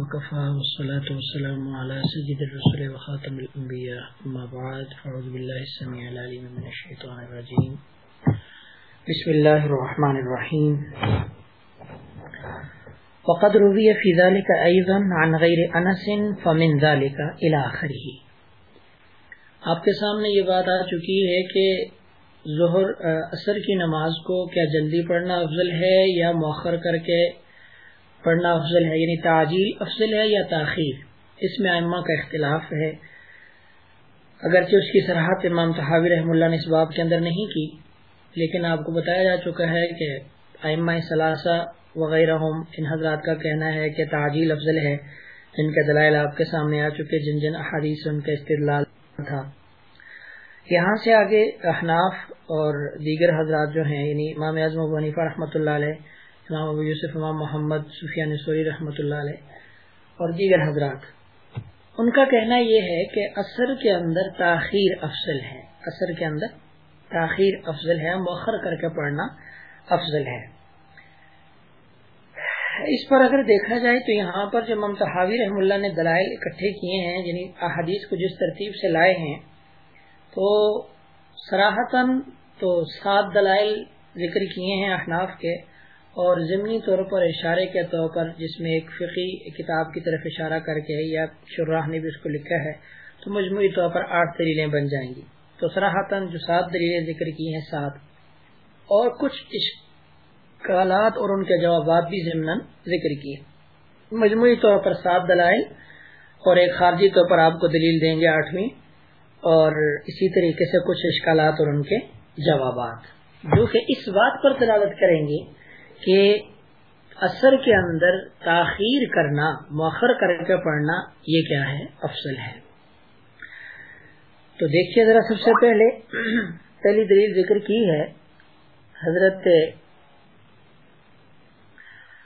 وكفى والصلاة والسلام على سيد الرسول وخاتم الأنبياء أما بعد فعوذ بالله السميع العليم من الشيطان الرجيم بسم الله الرحمن الرحيم وقد روي في ذلك أيضا عن غير أنس فمن ذلك إلى آخره آپ کے سامنے یہ بات آ چکی ہے کہ ظہر اثر کی نماز کو کیا جلدی پڑھنا افضل ہے یا مؤخر کر کے پڑھنا افضل ہے یعنی تعجیل افضل ہے یا تاخیر؟ اس میں ائمہ کا اختلاف ہے۔ اگرچہ اس کی سراحت امام تحاوی رحم اللہ نے اس باب کے اندر نہیں کی، لیکن آپ کو بتایا جا چکا ہے کہ ائمہ ثلاثہ وغیرہ ان حضرات کا کہنا ہے کہ تعجیل افضل ہے۔ جن کے دلائل آپ کے سامنے آ چکے، جن جن احادیث ان کا استدلال تھا۔ یہاں سے آگے احناف اور دیگر حضرات جو ہیں یعنی امام اعظم ابو حنیفہ رحمۃ اللہ علیہ امام ابو یوسف امام محمد سفیان سوری رحمۃ اللہ علیہ. اور دیگر حضرات، ان کا کہنا یہ ہے کہ اثر کے اندر تاخیر افضل ہے. اثر کے اندر تاخیر افضل ہے. مؤخر کر کے پڑھنا افضل ہے. اس پر اگر دیکھا جائے تو یہاں پر جو ممتحاوی رحم اللہ نے دلائل اکٹھے کیے ہیں یعنی احادیث کو جس ترتیب سے لائے ہیں، تو سراہتاً تو سات دلائل ذکر کیے ہیں احناف کے. اور ضمنی طور پر اشارے کے طور پر جس میں ایک فقی کتاب کی طرف اشارہ کر کے یا شراہ نے بھی اس کو لکھا ہے، تو مجموعی طور پر آٹھ دلیلیں بن جائیں گی۔ تو سراہتاً جو سات دلیلیں ذکر کی ہیں، سات۔ اور کچھ اشکالات اور ان کے جوابات بھی ضمن ذکر کیے۔ مجموعی طور پر سات دلائل اور ایک خارجی طور پر آپ کو دلیل دیں گے آٹھویں۔ اور اسی طریقے سے کچھ اشکالات اور ان کے جوابات۔ جو کہ اس بات پر دلالت کریں گے کہ اثر کے اندر تاخیر کرنا، مؤخر کر کے پڑھنا یہ کیا ہے؟ افضل ہے۔ تو دیکھیے ذرا سب سے پہلے، پہلی دلیل ذکر کی ہے حضرت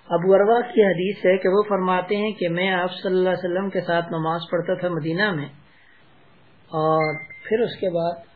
ابو اروا کی حدیث ہے کہ وہ فرماتے ہیں کہ میں آپ صلی اللہ علیہ وسلم کے ساتھ نماز پڑھتا تھا مدینہ میں اور پھر اس کے بعد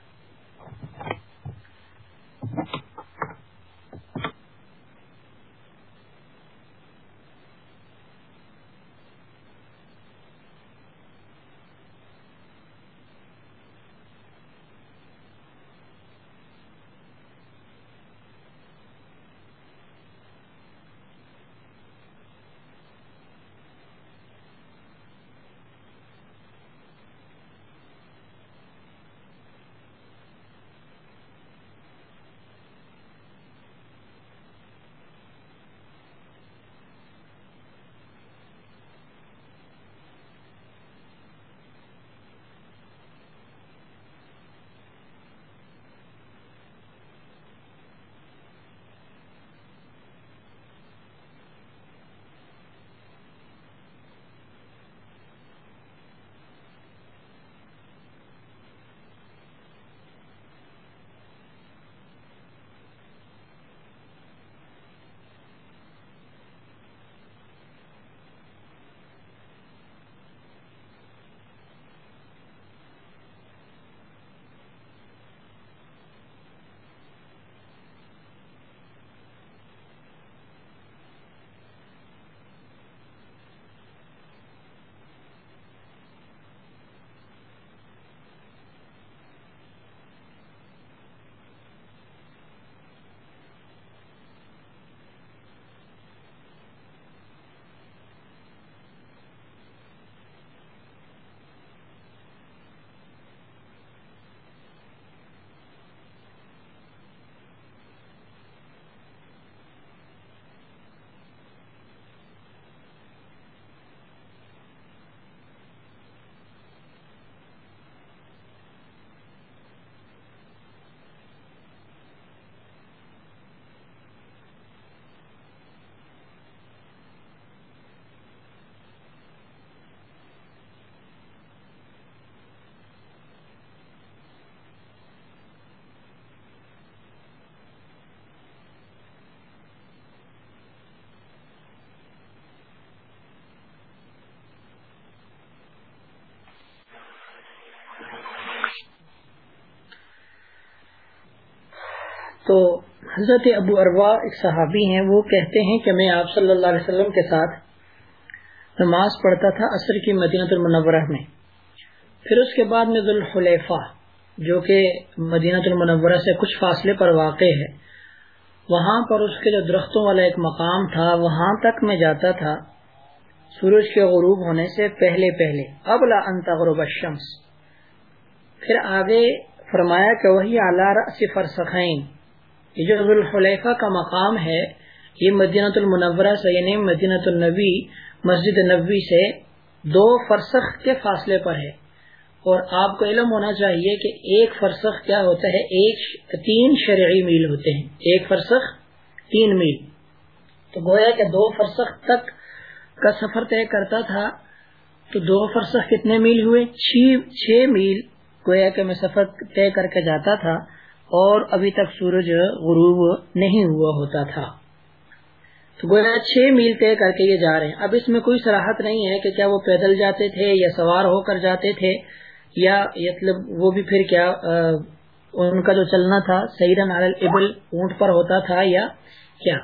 تو حضرت ابو اروا ایک صحابی ہیں، وہ کہتے ہیں کہ میں آپ صلی اللہ علیہ وسلم کے ساتھ نماز پڑھتا تھا عصر کی مدینہ المنورہ میں۔ پھر اس کے بعد میں ذوالحلیفہ، جو کہ مدینہ المنورہ سے کچھ فاصلے پر واقع ہے، وہاں پر اس کے جو درختوں والا ایک مقام تھا، وہاں تک میں جاتا تھا سورج کے غروب ہونے سے پہلے پہلے۔ ابلا ان الشمس۔ پھر آگے فرمایا کہ وہی اعلی فرسخین۔ یہ جو الحلیفہ کا مقام ہے، یہ مدینہ المنورہ سے یعنی مدینہ النبی، مسجد نبوی سے دو فرسخ کے فاصلے پر ہے۔ اور آپ کو علم ہونا چاہیے کہ ایک فرسخ کیا ہوتا ہے، ایک تین شرعی میل ہوتے ہیں۔ ایک فرسخ، تین میل۔ تو گویا کہ دو فرسخ تک کا سفر طے کرتا تھا، تو دو فرسخ کتنے میل ہوئے؟ چھ میل۔ گویا کہ میں سفر طے کر کے جاتا تھا۔ اور ابھی تک سورج غروب نہیں ہوا ہوتا تھا۔ تو گویا چھ میل طے کر کے یہ جا رہے ہیں۔ اب اس میں کوئی سراہت نہیں ہے کہ کیا وہ پیدل جاتے تھے یا سوار ہو کر جاتے تھے یا مطلب وہ بھی پھر کیا ان کا جو چلنا تھا، سیرن ابل اونٹ پر ہوتا تھا یا کیا۔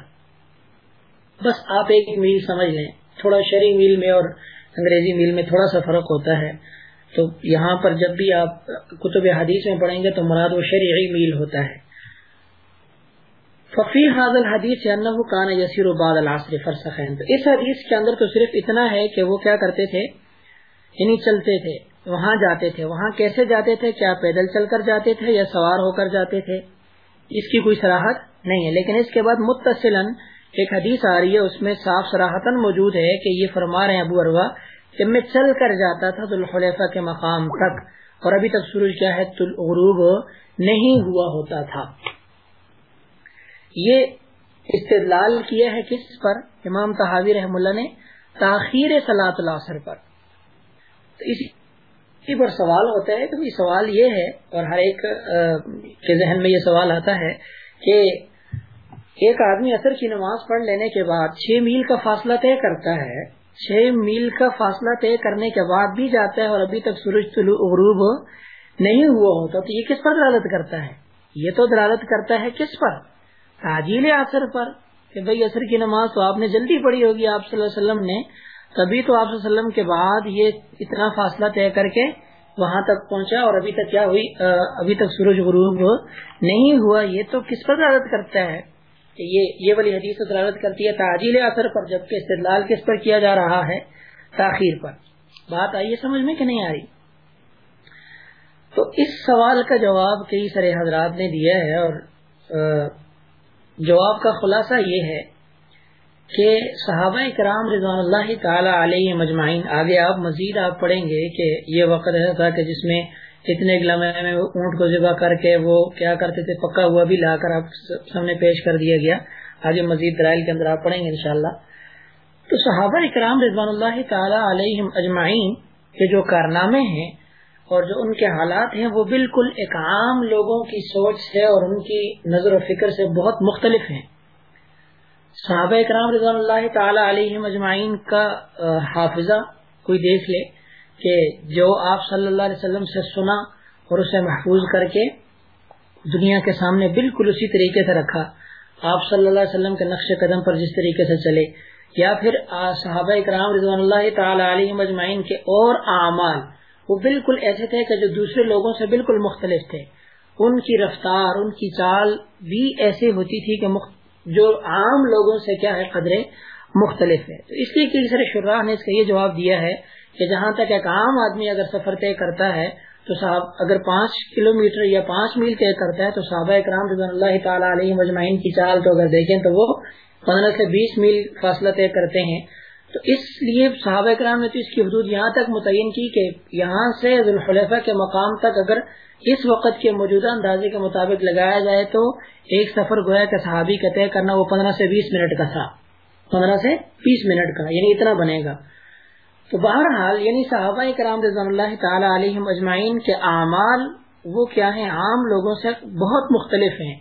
بس آپ ایک میل سمجھ لیں۔ تھوڑا شری میل میں اور انگریزی میل میں تھوڑا سا فرق ہوتا ہے۔ تو یہاں پر جب بھی آپ کتب حدیث میں پڑھیں گے تو مراد وہ شرعی میل ہوتا ہے۔ ففی حاضل حدیث کان یسیر بعد العصر فرسخین تو اس حدیث کے اندر تو صرف اتنا ہے کہ وہ کیا کرتے تھے؟ یعنی چلتے تھے، وہاں جاتے تھے۔ وہاں کیسے جاتے تھے؟ کیا پیدل چل کر جاتے تھے یا سوار ہو کر جاتے تھے؟ اس کی کوئی سراہد نہیں ہے۔ لیکن اس کے بعد متصل ایک حدیث آ رہی ہے، اس میں صاف سراہتن موجود ہے کہ یہ فرما رہے ہیں ابو اروا کہ میں چل کر جاتا تھا ذوالخلیفہ کے مقام تک، اور ابھی تک سورج کیا ہے غروب نہیں ہوا ہوتا تھا۔ یہ استدلال کیا ہے کس پر؟ امام تحاوی رحم اللہ نے تاخیر سلاط العصر پر۔ اسی اسی پر سوال ہوتا ہے کہ سوال یہ ہے، اور ہر ایک کے ذہن میں یہ سوال آتا ہے کہ ایک آدمی اثر کی نماز پڑھ لینے کے بعد چھ میل کا فاصلہ طے کرتا ہے چھ میل کا فاصلہ طے کرنے کے بعد بھی جاتا ہے اور ابھی تک سورج غروب نہیں ہوا ہوتا، تو یہ کس پر دلالت کرتا ہے؟ یہ تو دلالت کرتا ہے کس پر؟ تعجیل اثر پر، کہ بھائی اثر کی نماز تو آپ نے جلدی پڑھی ہوگی، آپ صلی اللہ علیہ وسلم نے، تبھی تو آپ صلی وسلم کے بعد یہ اتنا فاصلہ طے کر کے وہاں تک پہنچا اور ابھی تک کیا ہوئی؟ ابھی تک سورج غروب نہیں ہوا، یہ تو کس پر دلالت کرتا ہے؟ کہ یہ یہ والی حدیث دلالت کرتی ہے، تعجیل اثر پر، جبکہ استدلال کس پر کیا جا رہا ہے، تاخیر پر۔ بات آئیے سمجھ میں کہ نہیں آ رہی؟ تو اس سوال کا جواب کئی سارے حضرات نے دیا ہے اور جواب کا خلاصہ یہ ہے کہ صحابہ کرام رضوان اللہ تعالی علیہ مجمعین، آگے آپ مزید آپ پڑھیں گے کہ یہ وقت ایسا کہ جس میں اتنے گلمے میں اونٹ کو ذبح کر کے وہ کیا کرتے تھے، پکا ہوا بھی لا کر آپ سامنے پیش کر دیا گیا۔ آج مزید درائل کے اندر آپ پڑھیں گے انشاءاللہ۔ تو صحابہ اکرام رضوان اللہ تعالی علیہ اجمعین کے جو کارنامے ہیں اور جو ان کے حالات ہیں، وہ بالکل ایک عام لوگوں کی سوچ سے اور ان کی نظر و فکر سے بہت مختلف ہیں۔ صحابہ اکرام رضوان اللہ تعالی علیہ مجمعین کا حافظہ کوئی دیکھ لے۔ کہ جو آپ صلی اللہ علیہ وسلم سے سنا اور اسے محفوظ کر کے دنیا کے سامنے بالکل اسی طریقے سے رکھا، آپ صلی اللہ علیہ وسلم کے نقش قدم پر جس طریقے سے چلے، یا پھر صحابہ اکرام رضوان اللہ تعالی علیہ مجمعین کے اور اعمال، وہ بالکل ایسے تھے کہ جو دوسرے لوگوں سے بالکل مختلف تھے۔ ان کی رفتار، ان کی چال بھی ایسی ہوتی تھی کہ جو عام لوگوں سے کیا ہے قدرے مختلف ہے تو اس لیے کسی سر نے اس کا یہ جواب دیا ہے کہ جہاں تک ایک عام آدمی اگر سفر طے کرتا ہے، تو صاحب اگر پانچ کلو میٹر یا پانچ میل طے کرتا ہے، تو صحابہ اکرام رضوان اللہ تعالیٰ علیہ مجمعین کی چال تو اگر دیکھیں تو وہ پندرہ سے بیس میل فاصلہ طے کرتے ہیں۔ تو اس لیے صحابہ اکرام نے تو اس کی حدود یہاں تک متعین کی کہ یہاں سے ذوالخلفہ کے مقام تک اگر اس وقت کے موجودہ اندازے کے مطابق لگایا جائے تو ایک سفر گویا کہ صحابی کا طے کرنا وہ پندرہ سے بیس منٹ کا تھا۔ پندرہ سے بیس منٹ کا یعنی اتنا بنے گا۔ تو بہرحال یعنی صحابہ کرام رضوان اللہ تعالی علیہ اجمعین کے اعمال وہ کیا ہیں؟ عام لوگوں سے بہت مختلف ہیں۔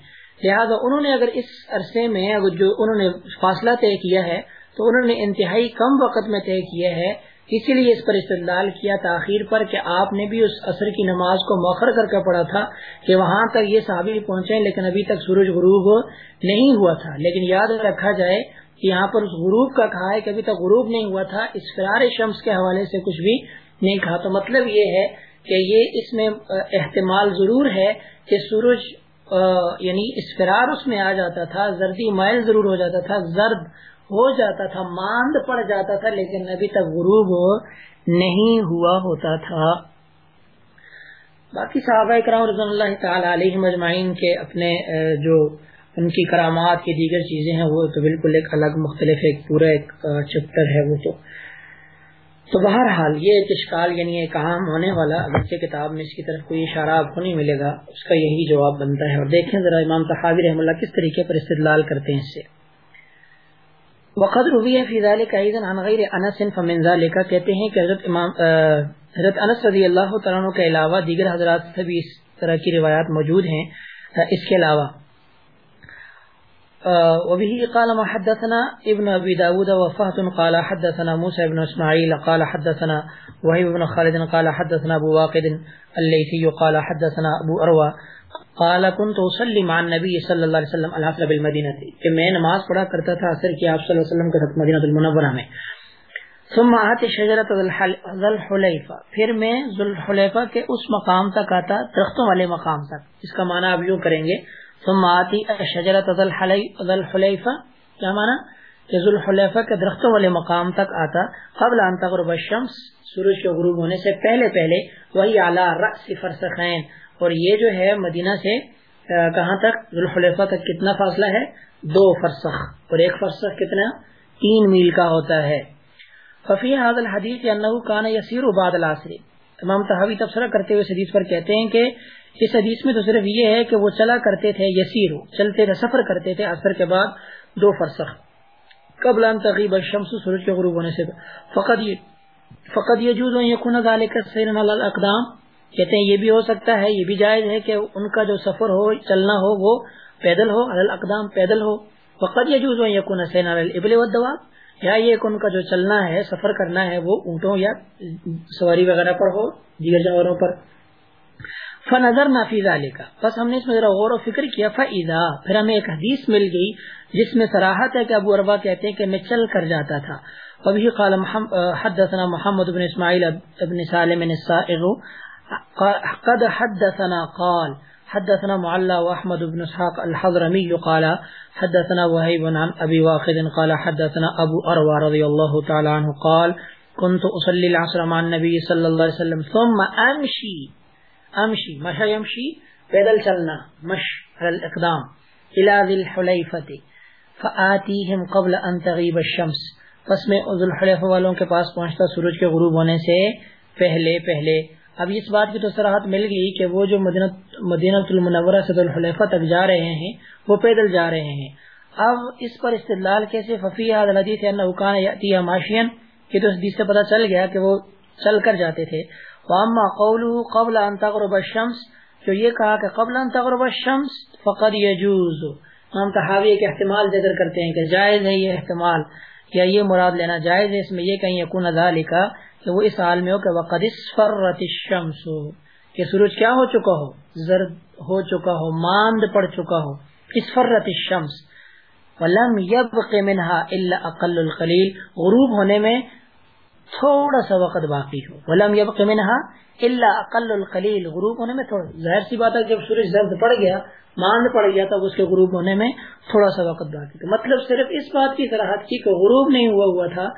لہذا انہوں نے اگر اس عرصے میں اگر جو انہوں نے فاصلہ طے کیا ہے، تو انہوں نے انتہائی کم وقت میں طے کیا ہے۔ اسی لیے اس پر استدلال کیا تاخیر پر کہ آپ نے بھی اس عصر کی نماز کو موخر کر کے پڑھا تھا کہ وہاں تک یہ صحابی پہنچے لیکن ابھی تک سورج غروب نہیں ہوا تھا۔ لیکن یاد رکھا جائے یہاں پر اس غروب کا کہا ہے کہ ابھی تک غروب نہیں ہوا تھا، اس فرار شمس کے حوالے سے کچھ بھی نہیں کہا۔ تو مطلب یہ ہے کہ یہ اس میں احتمال ضرور ہے کہ سورج یعنی اسفرار اس میں آ جاتا تھا، زردی مائل ضرور ہو جاتا تھا، زرد ہو جاتا تھا، ماند پڑ جاتا تھا، لیکن ابھی تک غروب نہیں ہوا ہوتا تھا۔ باقی صحابہ کرام رضی اللہ تعالی علیہ مجمعین کے اپنے جو ان کی کرامات کی دیگر چیزیں ہیں، وہ تو بالکل ایک الگ مختلف ایک پورا ایک چپٹر ہے وہ تو۔ تو بہرحال یہ ایک اشکال یعنی ایک اہم ہونے والا، اگرچہ کتاب میں اس کی طرف کوئی اشارہ آپ کو نہیں ملے گا، اس کا یہی جواب بنتا ہے۔ اور دیکھیں ذرا امام تحابی رحم اللہ کس طریقے پر استدلال کرتے ہیں اس سے۔ وقت روی ہے فیض عن غیر انس فمن ذالک کہتے ہیں کہ حضرت امام حضرت انس رضی اللہ تعالیٰ کے علاوہ دیگر حضرات سے بھی اس طرح کی روایات موجود ہیں۔ اس کے علاوہ وبه قال ما حدثنا ابن ابي داود وفهد قال حدثنا موسى بن اسماعيل قال حدثنا وهيب بن خالد، قال حدثنا ابو واقد الليثي، قال حدثنا ابو اروى قال كنت اصلي مع النبي صلى الله عليه وسلم العصر بالمدينه کہ میں نماز پڑھا کرتا تھا عصر کی آپ صلی اللہ علیہ وسلم کے ساتھ مدینہ المنورہ میں. ثم آتی شجرت ذل الحلیفہ پھر میں ذل الحلیفہ کے اس مقام تک آتا، درختوں والے مقام تک. اس کا معنی اب یوں کریں گے ثم آتی شجرت ذل حلیفہ کیا معنی کہ ذل الحلیفہ کے درختوں والے مقام تک آتا قبل ان تغرب الشمس، سورج کے غروب ہونے سے پہلے پہلے، وہی اعلی رأس فرسخین۔ اور یہ جو ہے مدینہ سے کہاں تک؟ ذل الحلیفہ تک کتنا فاصلہ ہے؟ دو فرسخ۔ اور ایک فرسخ کتنا؟ تین میل کا ہوتا ہے۔ ففی حاض الحدیث انہو کان یسیر بعد العصر۔ امام تحوی تبصرہ کرتے ہوئے اس حدیث پر کہتے ہیں کہ اس حدیث میں تو صرف یہ ہے کہ وہ چلا کرتے تھے یسیر چلتے تھے، سفر کرتے تھے عصر کے بعد دو فرسخ۔ قبل ان تغیب الشمس سورج کے غروب ہونے سے فقط یہ فقط یجوز ان یکون ذلك سیرا علی الاقدام۔ کہتے ہیں یہ بھی ہو سکتا ہے، یہ بھی جائز ہے کہ ان کا جو سفر ہو، چلنا ہو، وہ پیدل ہو، علی الاقدام پیدل ہو۔ فقط یجوز ان یکون سیرا علی الابل والدواب۔ یا یہ کہ ان کا جو چلنا ہے، سفر کرنا ہے، وہ اونٹوں یا سواری وغیرہ پر ہو، دیگر جانوروں پر۔ فنظر نافیز علی کا بس ہم نے اس میں ذرا غور و فکر کیا۔ فیضا پھر ہمیں ایک حدیث مل گئی، جس میں سراحت ہے کہ ابو اربا کہتے ہیں کہ میں چل کر جاتا تھا۔ ابھی قال حدثنا محمد بن اسماعیل ابن سالم قد حدثنا قال۔ حدثنا معلى واحمد بن اسحاق الحضرمي قال، حدثنا وهيب عن ابي واخذ قال، حدثنا ابو اروى رضي الله تعالى عنه قال، كنت اصلي العصر مع النبي صلى الله عليه وسلم، ثم امشي امشي مشى يمشي پیدل چلنا مش على الاقدام الى ذي الحليفه فاتيهم قبل ان تغيب الشمس. پس میں ذو الحلیفہ والوں کے پاس پہنچتا، سورج کے غروب ہونے سے پہلے پہلے اب اس بات کی تو سراحت مل گئی کہ وہ جو مدینہ المنورہ سے الحلیفہ تک جا رہے ہیں، وہ پیدل جا رہے ہیں۔ اب اس پر استدلال کیسے ففی حدیث حکان یا معاشین یہ تو اس حدیث سے پتہ چل گیا کہ وہ چل کر جاتے تھے۔ واما قول قبل ان تغرب الشمس، جو یہ کہا کہ قبل ان تغرب الشمس، فقد يجوز۔ ہم تحاوی ایک احتمال ذکر کرتے ہیں کہ جائز ہے یہ احتمال، یا یہ مراد لینا جائز ہے، اس میں یہ کہیں یکون ذالک کہ وہ اس حال میں ہو کہ وقد اسفرت الشمس، کہ سورج کیا ہو چکا ہو؟ زرد ہو چکا ہو، ماند پڑ چکا ہو۔ اسفرت الشمس ولم يبق منها الا اقل القليل غروب ہونے میں تھوڑا سا وقت باقی ہو۔ ولم يبق منها الا اقل القليل غروب ہونے میں تھوڑا۔ ظاہر سی بات ہے جب سورج زرد پڑ گیا، ماند پڑ گیا، تب اس کے غروب ہونے میں تھوڑا سا وقت باقی تھا۔ مطلب صرف اس بات کی صراحت کی کہ غروب نہیں ہوا ہوا تھا۔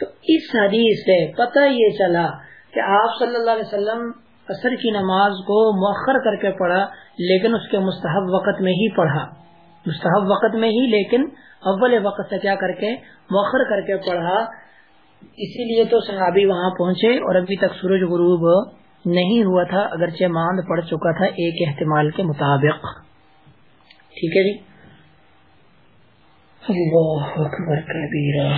تو اس حدیث سے پتہ یہ چلا کہ آپ صلی اللہ علیہ وسلم عصر کی نماز کو مؤخر کر کے پڑھا، لیکن اس کے مستحب وقت میں ہی پڑھا۔ مستحب وقت میں ہی، لیکن اول وقت سے کیا کر کے مؤخر کر کے پڑھا۔ اسی لیے تو صحابی وہاں پہنچے اور ابھی تک سورج غروب نہیں ہوا تھا، اگرچہ ماند پڑ چکا تھا ایک احتمال کے مطابق۔ ٹھیک ہے جی؟ اللہ اکبر، کبیرہ۔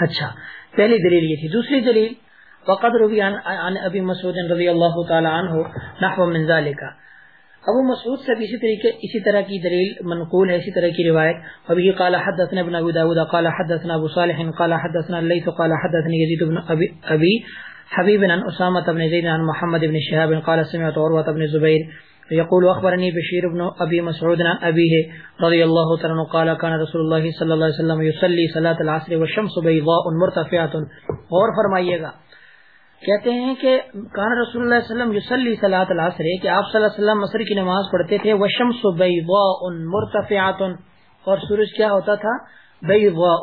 اچھا پہلی دلیل یہ تھی۔ دوسری دلیل وقت روی عن ابی مسعود رضی اللہ تعالی عنہ نحو من ذالک ابو مسعود سے اسی طریقے اسی طرح کی دلیل منقول ہے، اسی طرح کی روایت۔ ابھی قال حدثنا ابن ابي داود، قال حدثنا ابو صالح، قال حدثنا الليث، قال حدثني يزيد بن ابي ابي حبيب عن اسامه بن زيد عن محمد بن شهاب، قال سمعت عروه بن زبير يقول اخبرني بشير بن ابي مسعود عن ابيه رضي الله تعالى قال كان رسول الله صلى الله عليه وسلم يصلي صلاه العصر والشمس بيضاء مرتفعه غور فرمائیے گا، کہتے ہیں کہ کان رسول اللہ صلی اللہ علیہ وسلم یصلی صلاۃ العصر، کہ آپ صلی اللہ علیہ وسلم عصر کی نماز پڑھتے تھے، والشمس بيضاء مرتفعه اور سورج کیا ہوتا تھا؟ بيضاء،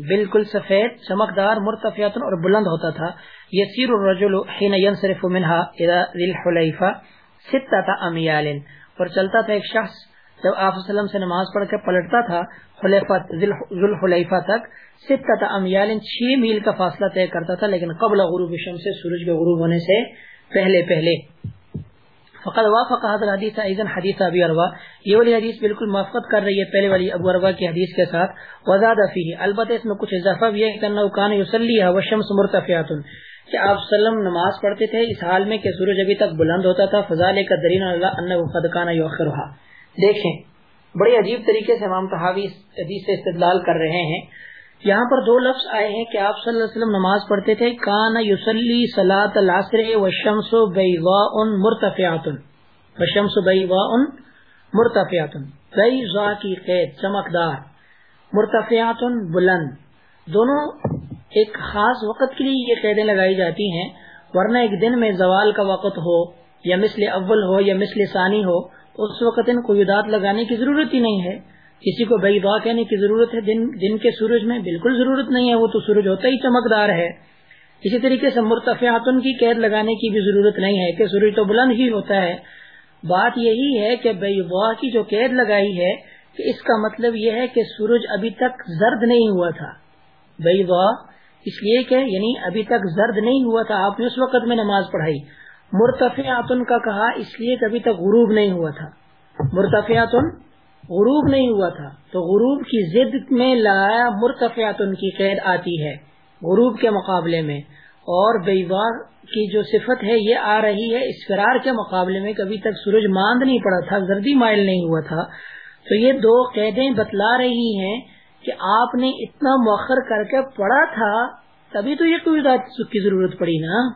بالکل سفید، چمکدار مرتفعه اور بلند ہوتا تھا. يسير الرجل حين ينصرف منها الى ذي الحليفه ستتا امیال اور چلتا تھا ایک شخص جب آپ وسلم سے نماز پڑھ کے پلٹتا تھا ذوالحلیفہ تک ستتا امیال چھ میل کا فاصلہ طے کرتا تھا، لیکن قبل غروب شم سے سورج کے غروب ہونے سے پہلے پہلے۔ فقط وافق هذا الحديث ايضا حديث ابي اروا یہ والی حدیث بالکل موافقت کر رہی ہے پہلے والی ابو اروا کی حدیث کے ساتھ۔ وزاد فيه البتہ اس میں کچھ اضافہ بھی ہے کہ انه كان يصلي والشمس مرتفعه کہ آپ وسلم نماز پڑھتے تھے، اس حال میں کہ سورج ابھی تک بلند ہوتا تھا فضال کا درین اللہ دیکھیں، بڑے عجیب طریقے سے امام تحاوی حدیث سے استدلال کر رہے ہیں۔ یہاں پر دو لفظ آئے ہیں کہ آپ صلی اللہ علیہ وسلم نماز پڑھتے تھے، کان یوسلی سلاۃ العصر و شمس و بیوا ان مرتفیات و شمس و بیوا ان مرتفیات بیضا کی قید، چمکدار۔ مرتفیات بلند۔ دونوں ایک خاص وقت کے لیے یہ قیدیں لگائی جاتی ہیں، ورنہ ایک دن میں زوال کا وقت ہو، یا مثل اول ہو، یا مثل ثانی ہو، اس وقت ان کو یدات لگانے کی ضرورت ہی نہیں ہے۔ کسی کو بئی با کہنے کی ضرورت ہے، دن دن کے سورج میں بالکل ضرورت نہیں ہے، وہ تو سورج ہوتا ہی چمکدار ہے۔ اسی طریقے سے مرتفعاتن کی قید لگانے کی بھی ضرورت نہیں ہے، کہ سورج تو بلند ہی ہوتا ہے۔ بات یہی ہے کہ بئی کی جو قید لگائی ہے، کہ اس کا مطلب یہ ہے کہ سورج ابھی تک زرد نہیں ہوا تھا۔ بئی اس لیے کہ یعنی ابھی تک زرد نہیں ہوا تھا، آپ نے اس وقت میں نماز پڑھائی۔ مرتفعاتن کا کہا، اس لیے کہ ابھی تک غروب نہیں ہوا تھا۔ مرتفعاتن غروب نہیں ہوا تھا۔ تو غروب کی ضد میں لایا مرتفعاتن کی قید آتی ہے، غروب کے مقابلے میں۔ اور بیوار کی جو صفت ہے، یہ آ رہی ہے اسفرار کے مقابلے میں کبھی تک سورج ماند نہیں پڑا تھا، زردی مائل نہیں ہوا تھا۔ تو یہ دو قیدیں بتلا رہی ہیں کہ آپ نے اتنا مؤخر کر کے پڑھا تھا، تبھی تو یہ کوئی ذات کی ضرورت پڑی نا۔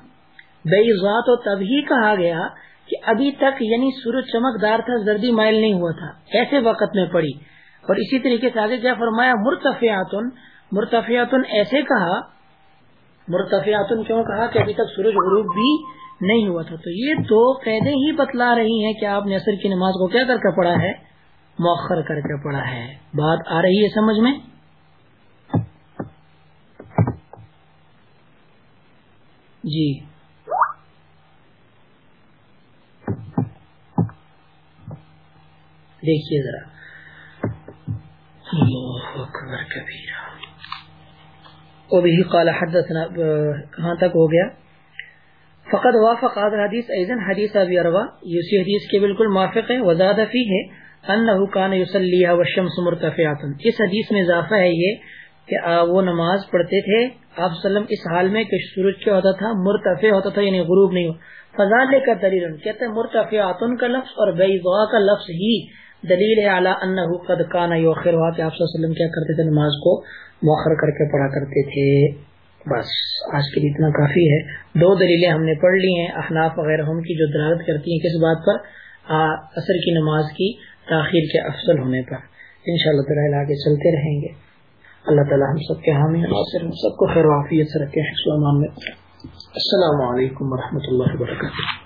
بے ذات تو تبھی کہا گیا کہ ابھی تک یعنی سورج چمکدار تھا، زردی مائل نہیں ہوا تھا۔ ایسے وقت میں پڑی اور اسی طریقے سے آگے کیا فرمایا؟ مرتفعاتن مرتفعاتن ایسے کہا۔ مرتفعاتن کیوں کہا کہ ابھی تک سورج غروب بھی نہیں ہوا تھا۔ تو یہ دو قیدیں ہی بتلا رہی ہیں کہ آپ نے اثر کی نماز کو کیا کر کے پڑھا ہے۔ مؤخر کر کے پڑا ہے۔ بات آ رہی ہے سمجھ میں؟ جی۔ دیکھیے ذرا۔ وہ بھی قال حدثنا کہاں تک ہو گیا۔ فقط وافق حدیث ایزن حدیث ابی اروا یہ حدیث کے بالکل موافق ہے وزاد فی ہے انہو کان یصلی والشمس مرتفعات اس حدیث میں اضافہ ہے یہ کہ وہ نماز پڑھتے تھے، آپ وسلم اس حال میں کہ سورج کیا ہوتا تھا، مرتفع ہوتا تھا یعنی غروب نہیں ہو۔ فضال کا دلیل کہتے ہیں مرتفعات کا لفظ اور بیضاء کا لفظ ہی دلیل ہے اعلی انہو قد کان یؤخر ہوا کہ آپ صلی اللہ علیہ وسلم کیا کرتے تھے، نماز کو مؤخر کر کے پڑھا کرتے تھے۔ بس، آج کے لیے اتنا کافی ہے۔ دو دلیلیں ہم نے پڑھ لی ہیں، احناف وغیرہ ہم کی جو دلالت کرتی ہیں کس بات پر؟ اثر کی نماز کی۔ تاخیر کے افضل ہونے پر۔ ان شاء اللہ تعالیٰ آگے چلتے رہیں گے۔ اللہ تعالیٰ ہم سب کے حامی، ہم سب کو خیر وافیت سے رکھے ہیں السلام علیکم و رحمۃ اللہ وبرکاتہ۔